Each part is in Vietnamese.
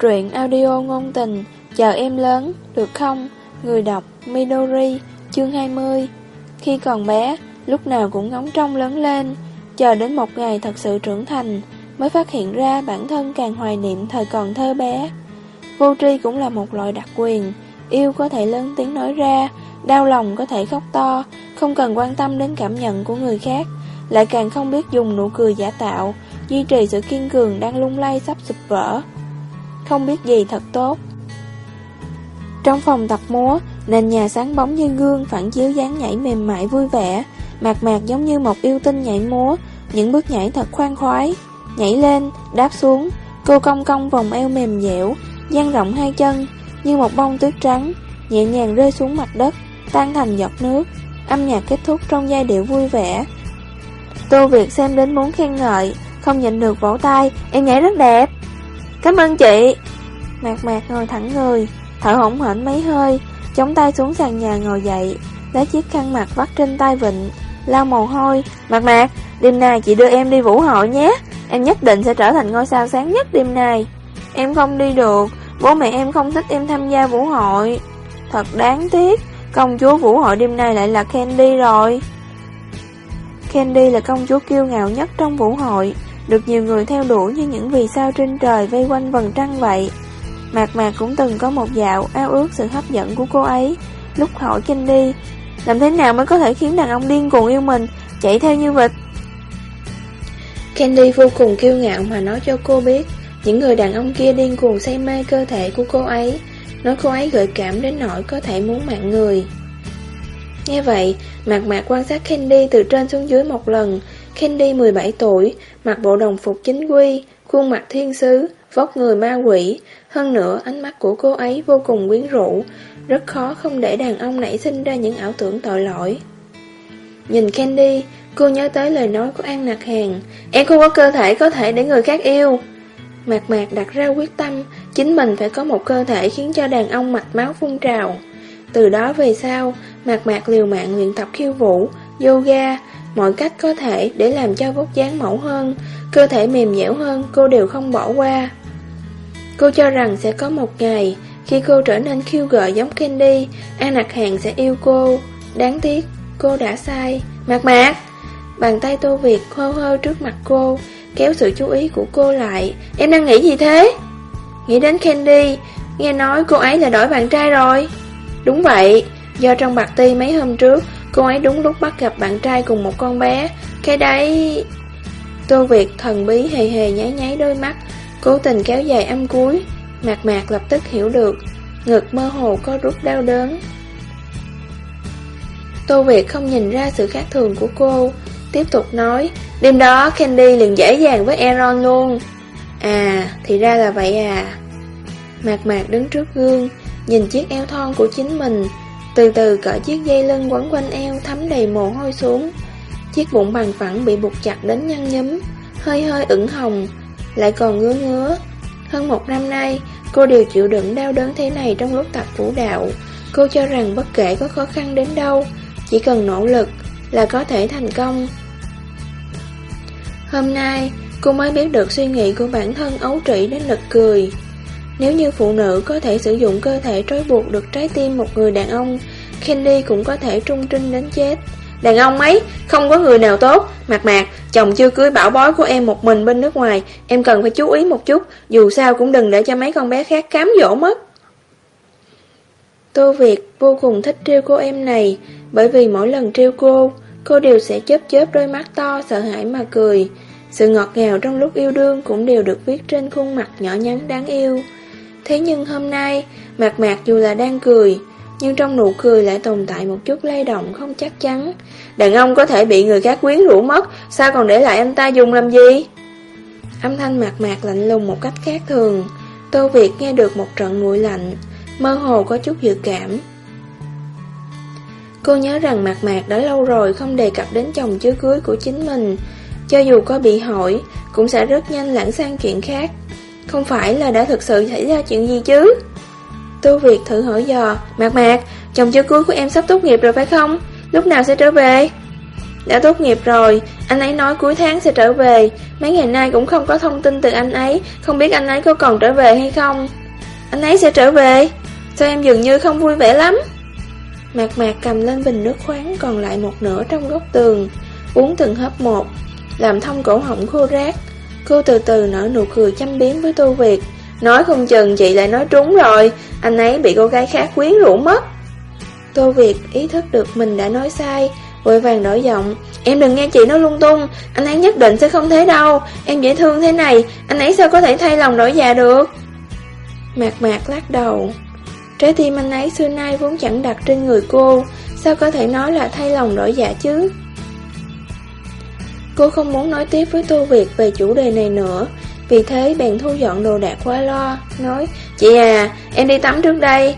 Truyện audio ngôn tình Chờ em lớn, được không? Người đọc Midori Chương 20 Khi còn bé, lúc nào cũng ngóng trông lớn lên Chờ đến một ngày thật sự trưởng thành Mới phát hiện ra bản thân càng hoài niệm thời còn thơ bé. Vô tri cũng là một loại đặc quyền Yêu có thể lớn tiếng nói ra Đau lòng có thể khóc to Không cần quan tâm đến cảm nhận của người khác Lại càng không biết dùng nụ cười giả tạo Duy trì sự kiên cường đang lung lay sắp sụp vỡ. Không biết gì thật tốt. Trong phòng tập múa Nền nhà sáng bóng như gương Phản chiếu dáng nhảy mềm mại vui vẻ Mạc mạc giống như một yêu tinh nhảy múa Những bước nhảy thật khoan khoái. Nhảy lên, đáp xuống Cô cong cong vòng eo mềm dẻo dang rộng hai chân Như một bông tuyết trắng Nhẹ nhàng rơi xuống mặt đất Tan thành giọt nước. Âm nhạc kết thúc trong giai điệu vui vẻ. Tô Việt xem đến muốn khen ngợi Không nhịn được vỗ tay Em nhảy rất đẹp. Cảm ơn chị. Mạc mạc ngồi thẳng người, Thở hổn hển mấy hơi, Chống tay xuống sàn nhà ngồi dậy, Lấy chiếc khăn mặt vắt trên tay vịnh, Lau mồ hôi. Mạc mạc, Đêm nay chị đưa em đi vũ hội nhé. Em nhất định sẽ trở thành ngôi sao sáng nhất đêm nay. Em không đi được, Bố mẹ em không thích em tham gia vũ hội. Thật đáng tiếc, Công chúa vũ hội đêm nay lại là Candy rồi. Candy là công chúa kiêu ngạo nhất trong vũ hội. Được nhiều người theo đuổi như những vì sao trên trời vây quanh vầng trăng vậy. Mạc Mạc cũng từng có một dạo ao ước sự hấp dẫn của cô ấy. Lúc hỏi Candy Làm thế nào mới có thể khiến đàn ông điên cuồng yêu mình? Chạy theo như vịt. Candy vô cùng kiêu ngạo mà nói cho cô biết Những người đàn ông kia điên cuồng say mê cơ thể của cô ấy. Nói cô ấy gợi cảm đến nỗi có thể muốn mạng người. Nghe vậy, Mạc Mạc quan sát Candy từ trên xuống dưới một lần. Candy 17 tuổi, mặc bộ đồng phục chính quy, khuôn mặt thiên sứ, vóc người ma quỷ. Hơn nữa, ánh mắt của cô ấy vô cùng quyến rũ Rất khó không để đàn ông nảy sinh ra những ảo tưởng tội lỗi. Nhìn Candy, cô nhớ tới lời nói của An Nạc Hàng Em không có cơ thể có thể để người khác yêu. Mạc Mạc đặt ra quyết tâm Chính mình phải có một cơ thể khiến cho đàn ông mạch máu phun trào. Từ đó về sau Mạc Mạc liều mạng luyện tập khiêu vũ Yoga Mọi cách có thể để làm cho vóc dáng mẫu hơn, Cơ thể mềm dẻo hơn, Cô đều không bỏ qua. Cô cho rằng sẽ có một ngày, Khi cô trở nên khiêu gợi giống Candy, An Nạc Hàng sẽ yêu cô. Đáng tiếc, Cô đã sai. Mạc Mạc! Bàn tay Tô Việt hơ hơ trước mặt cô, Kéo sự chú ý của cô lại. Em đang nghĩ gì thế? Nghĩ đến Candy, Nghe nói cô ấy là đổi bạn trai rồi. Đúng vậy, Do trong bạc ti mấy hôm trước Cô ấy đúng lúc bắt gặp bạn trai cùng một con bé. Cái đấy, Tô Việt thần bí hề hề nháy nháy đôi mắt, Cố tình kéo dài âm cuối. Mạc mạc lập tức hiểu được, Ngực mơ hồ có rút đau đớn. Tô Việt không nhìn ra sự khác thường của cô, Tiếp tục nói, Đêm đó Candy liền dễ dàng với Aaron luôn. À thì ra là vậy à. Mạc mạc đứng trước gương, Nhìn chiếc eo thon của chính mình. Từ từ cởi chiếc dây lưng quấn quanh eo Thấm đầy mồ hôi xuống. Chiếc bụng bằng phẳng bị buộc chặt đến nhăn nhấm Hơi hơi ửng hồng Lại còn ngứa ngứa. Hơn một năm nay Cô đều chịu đựng đau đớn thế này trong lúc tập vũ đạo. Cô cho rằng bất kể có khó khăn đến đâu Chỉ cần nỗ lực là có thể thành công. Hôm nay, cô mới biết được suy nghĩ của bản thân ấu trĩ đến lực cười. Nếu như phụ nữ có thể sử dụng cơ thể trói buộc được trái tim một người đàn ông, Candy cũng có thể trung trinh đến chết. Đàn ông ấy, không có người nào tốt. Mạc mạc, chồng chưa cưới bảo bói của em một mình bên nước ngoài. Em cần phải chú ý một chút, dù sao cũng đừng để cho mấy con bé khác cám dỗ mất. Tô Việt vô cùng thích trêu cô em này, bởi vì mỗi lần trêu cô, cô đều sẽ chớp chớp đôi mắt to sợ hãi mà cười. Sự ngọt ngào trong lúc yêu đương cũng đều được viết trên khuôn mặt nhỏ nhắn đáng yêu. Thế nhưng hôm nay, Mạc Mạc dù là đang cười, nhưng trong nụ cười lại tồn tại một chút lay động không chắc chắn. Đàn ông có thể bị người khác quyến rũ mất, sao còn để lại anh ta dùng làm gì? Âm thanh Mạc Mạc lạnh lùng một cách khác thường. Tô Việt nghe được một trận nguội lạnh, mơ hồ có chút dự cảm. Cô nhớ rằng Mạc Mạc đã lâu rồi không đề cập đến chồng chưa cưới của chính mình, cho dù có bị hỏi, cũng sẽ rất nhanh lãng sang chuyện khác. Không phải là đã thực sự xảy ra chuyện gì chứ? Tô Việt thử hỏi dò, Mạc Mạc, chồng chưa cưới của em sắp tốt nghiệp rồi phải không? Lúc nào sẽ trở về? Đã tốt nghiệp rồi, anh ấy nói cuối tháng sẽ trở về. Mấy ngày nay cũng không có thông tin từ anh ấy. Không biết anh ấy có còn trở về hay không? Anh ấy sẽ trở về? Sao em dường như không vui vẻ lắm? Mạc mạc cầm lên bình nước khoáng Còn lại một nửa trong góc tường Uống từng hớp một Làm thông cổ họng khô rác. Cô từ từ nở nụ cười chăm biếm với Tô Việt. Nói không chừng chị lại nói trúng rồi. Anh ấy bị cô gái khác quyến rũ mất. Tô Việt ý thức được mình đã nói sai. Vội vàng đổi giọng. Em đừng nghe chị nói lung tung. Anh ấy nhất định sẽ không thế đâu. Em dễ thương thế này. Anh ấy sao có thể thay lòng đổi dạ được? Mạc mạc lắc đầu. Trái tim anh ấy xưa nay vốn chẳng đặt trên người cô. Sao có thể nói là thay lòng đổi dạ chứ? Cô không muốn nói tiếp với Tô Việt về chủ đề này nữa. Vì thế, bèn thu dọn đồ đạc qua lo, Nói, Chị à em đi tắm trước đây.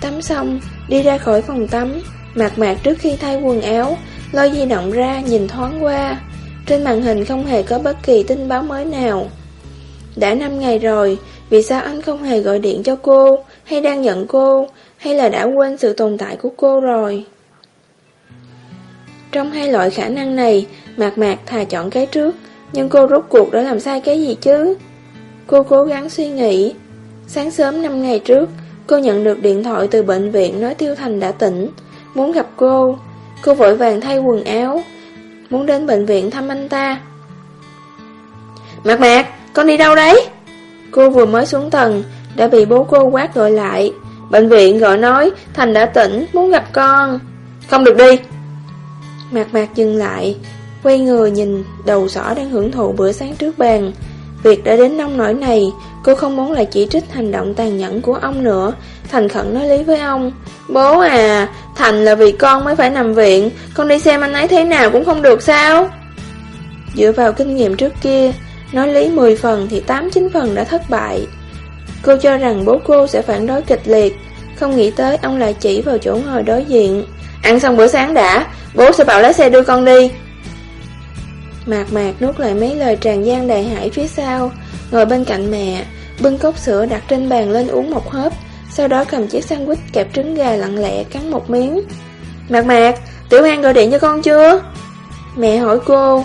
Tắm xong, đi ra khỏi phòng tắm, Mạc mạc trước khi thay quần áo Lôi di động ra, nhìn thoáng qua. Trên màn hình không hề có bất kỳ tin báo mới nào. Đã 5 ngày rồi, Vì sao anh không hề gọi điện cho cô? Hay đang giận cô? Hay là đã quên sự tồn tại của cô rồi? Trong hai loại khả năng này, Mạc mạc thà chọn cái trước, Nhưng cô rút cuộc đã làm sai cái gì chứ? Cô cố gắng suy nghĩ. Sáng sớm 5 ngày trước, Cô nhận được điện thoại từ bệnh viện nói Tiêu Thành đã tỉnh, Muốn gặp cô. Cô vội vàng thay quần áo, Muốn đến bệnh viện thăm anh ta. Mạc mạc, Con đi đâu đấy? Cô vừa mới xuống tầng, Đã bị bố cô quát gọi lại. Bệnh viện gọi nói Thành đã tỉnh, muốn gặp con. Không được đi Mạc mạc dừng lại, Quay người nhìn đầu sỏ đang hưởng thụ bữa sáng trước bàn. Việc đã đến nông nỗi này, Cô không muốn lại chỉ trích hành động tàn nhẫn của ông nữa. Thành khẩn nói lý với ông, Bố à Thành là vì con mới phải nằm viện, Con đi xem anh ấy thế nào cũng không được sao? Dựa vào kinh nghiệm trước kia, Nói lý 10 phần thì 8-9 phần đã thất bại. Cô cho rằng bố cô sẽ phản đối kịch liệt, Không nghĩ tới ông lại chỉ vào chỗ ngồi đối diện. Ăn xong bữa sáng đã, Bố sẽ bảo lái xe đưa con đi. Mạc mạc nuốt lại mấy lời tràn gian đầy hải phía sau. Ngồi bên cạnh mẹ, Bưng cốc sữa đặt trên bàn lên uống một hớp, Sau đó cầm chiếc sandwich kẹp trứng gà lặng lẽ cắn một miếng. Mạc mạc, Tiểu An gọi điện cho con chưa? Mẹ hỏi cô.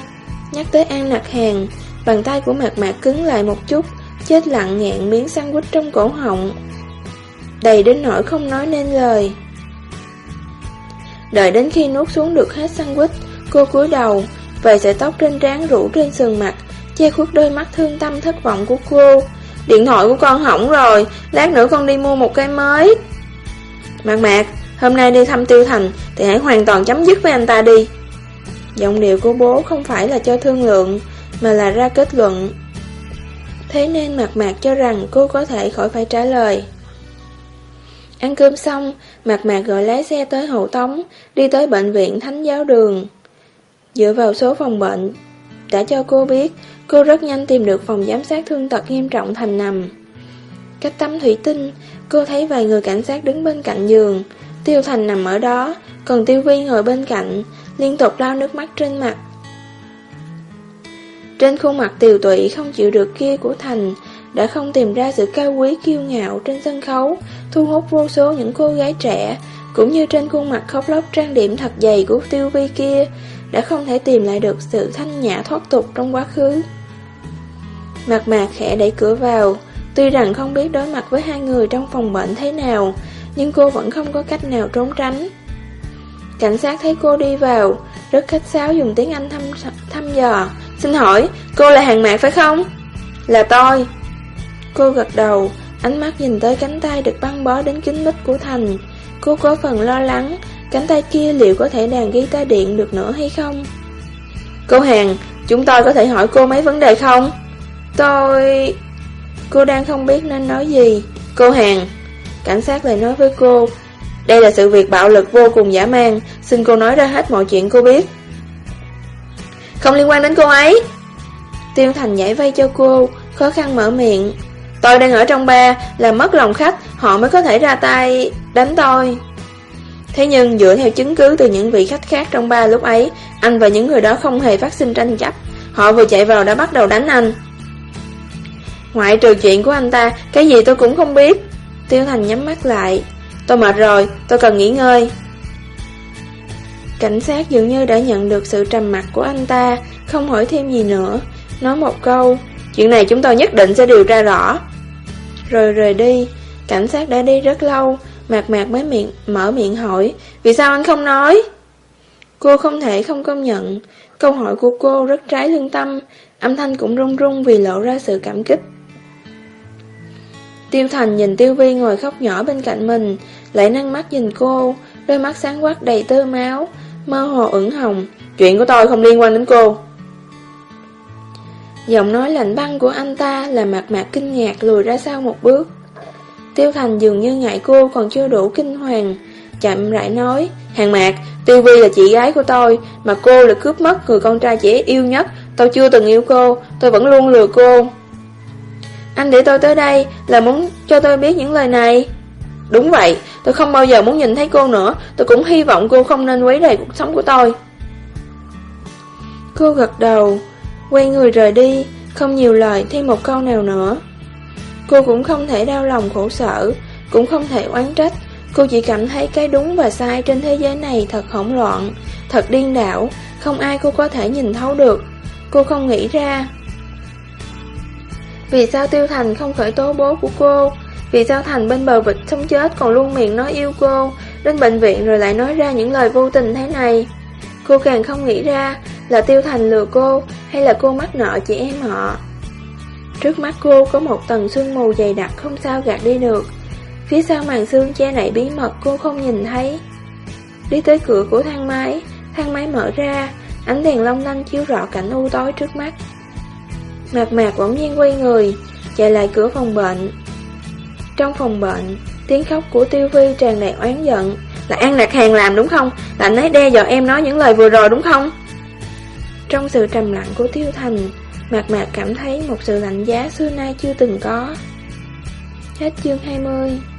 Nhắc tới An nặc hàng Bàn tay của mạc mạc cứng lại một chút, Chết lặng nghẹn miếng sandwich trong cổ họng. Đầy đến nỗi không nói nên lời. Đợi đến khi nuốt xuống được hết sandwich, Cô cúi đầu Vài sợi tóc trên trán rủ trên sườn mặt, Che khuất đôi mắt thương tâm thất vọng của cô. Điện thoại của con hỏng rồi, Lát nữa con đi mua một cái mới. Mạc mạc, Hôm nay đi thăm Tiêu Thành Thì hãy hoàn toàn chấm dứt với anh ta đi. Giọng điệu của bố không phải là cho thương lượng, Mà là ra kết luận. Thế nên Mạc Mạc cho rằng cô có thể khỏi phải trả lời. Ăn cơm xong, Mạc Mạc gọi lái xe tới Hậu Tống, Đi tới bệnh viện Thánh Giáo Đường. Dựa vào số phòng bệnh, Đã cho cô biết, Cô rất nhanh tìm được phòng giám sát thương tật nghiêm trọng thành nằm. Cách tấm thủy tinh, Cô thấy vài người cảnh sát đứng bên cạnh giường. Tiêu Thành nằm ở đó, Còn Tiêu Vi ngồi bên cạnh, Liên tục lau nước mắt trên mặt. Trên khuôn mặt tiều tụy không chịu được kia của Thành đã không tìm ra sự cao quý kiêu ngạo trên sân khấu Thu hút vô số những cô gái trẻ Cũng như trên khuôn mặt khóc lóc trang điểm thật dày của Tiêu Vi kia đã không thể tìm lại được sự thanh nhã thoát tục trong quá khứ. Mặt mạc khẽ đẩy cửa vào, tuy rằng không biết đối mặt với hai người trong phòng bệnh thế nào, nhưng cô vẫn không có cách nào trốn tránh. Cảnh sát thấy cô đi vào, rất khách sáo dùng tiếng Anh thăm, thăm dò. Xin hỏi, cô là hàng mạc phải không? Là tôi. Cô gật đầu, ánh mắt nhìn tới cánh tay được băng bó đến kính mít của Thành. Cô có phần lo lắng, Cánh tay kia liệu có thể đàn guitar điện được nữa hay không? Cô Hàng, chúng tôi có thể hỏi cô mấy vấn đề không? Tôi... Cô đang không biết nên nói gì. Cô Hàng, cảnh sát lại nói với cô, đây là sự việc bạo lực vô cùng giả man, xin cô nói ra hết mọi chuyện cô biết. Không liên quan đến cô ấy. Tiêu Thành nhảy vây cho cô, khó khăn mở miệng. Tôi đang ở trong ba, làm mất lòng khách, họ mới có thể ra tay đánh tôi. Thế nhưng dựa theo chứng cứ từ những vị khách khác trong ba lúc ấy, anh và những người đó không hề phát sinh tranh chấp. Họ vừa chạy vào đã bắt đầu đánh anh. Ngoại trừ chuyện của anh ta, cái gì tôi cũng không biết. Tiêu Thành nhắm mắt lại. Tôi mệt rồi, tôi cần nghỉ ngơi. Cảnh sát dường như đã nhận được sự trầm mặc của anh ta, không hỏi thêm gì nữa, nói một câu, chuyện này chúng tôi nhất định sẽ điều tra rõ. Rồi rời đi, cảnh sát đã đi rất lâu, mạc mạc mới miệng mở miệng hỏi, vì sao anh không nói? Cô không thể không công nhận, câu hỏi của cô rất trái lương tâm, âm thanh cũng run run vì lộ ra sự cảm kích. Tiêu Thành nhìn Tiêu Vi ngồi khóc nhỏ bên cạnh mình, lại nâng mắt nhìn cô, đôi mắt sáng quắc đầy tơ máu, mơ hồ ửng hồng. Chuyện của tôi không liên quan đến cô. Giọng nói lạnh băng của anh ta là mặt mạc kinh ngạc lùi ra sau một bước. Tiêu Thành dường như ngại cô còn chưa đủ kinh hoàng, chậm rãi nói, Hàng mạc, Tiêu Vi là chị gái của tôi, mà cô là cướp mất người con trai trẻ yêu nhất, tôi chưa từng yêu cô, tôi vẫn luôn lừa cô. Anh để tôi tới đây là muốn cho tôi biết những lời này. Đúng vậy, tôi không bao giờ muốn nhìn thấy cô nữa, tôi cũng hy vọng cô không nên quấy rầy cuộc sống của tôi. Cô gật đầu, quay người rời đi, không nhiều lời thêm một câu nào nữa. Cô cũng không thể đau lòng khổ sở, cũng không thể oán trách, cô chỉ cảm thấy cái đúng và sai trên thế giới này thật hỗn loạn, thật điên đảo, không ai cô có thể nhìn thấu được. Cô không nghĩ ra. Vì sao Tiêu Thành không khởi tố bố của cô? Vì sao Thành bên bờ vực sống chết còn luôn miệng nói yêu cô, đến bệnh viện rồi lại nói ra những lời vô tình thế này? Cô càng không nghĩ ra là Tiêu Thành lừa cô hay là cô mắc nợ chị em họ. Trước mắt cô có một tầng sương mù dày đặc không sao gạt đi được. Phía sau màn sương che nảy bí mật cô không nhìn thấy. Đi tới cửa của thang máy, thang máy mở ra, ánh đèn long lanh chiếu rõ cảnh u tối trước mắt. Mạc mạc bỗng nhiên quay người, chạy lại cửa phòng bệnh. Trong phòng bệnh, tiếng khóc của Tiêu Vi tràn đầy oán giận. Là An lạc Hàng làm đúng không? Là anh ấy đe dọa em nói những lời vừa rồi đúng không? Trong sự trầm lặng của Tiêu Thành, Mạc Mạc cảm thấy một sự lạnh giá xưa nay chưa từng có. Hết chương 20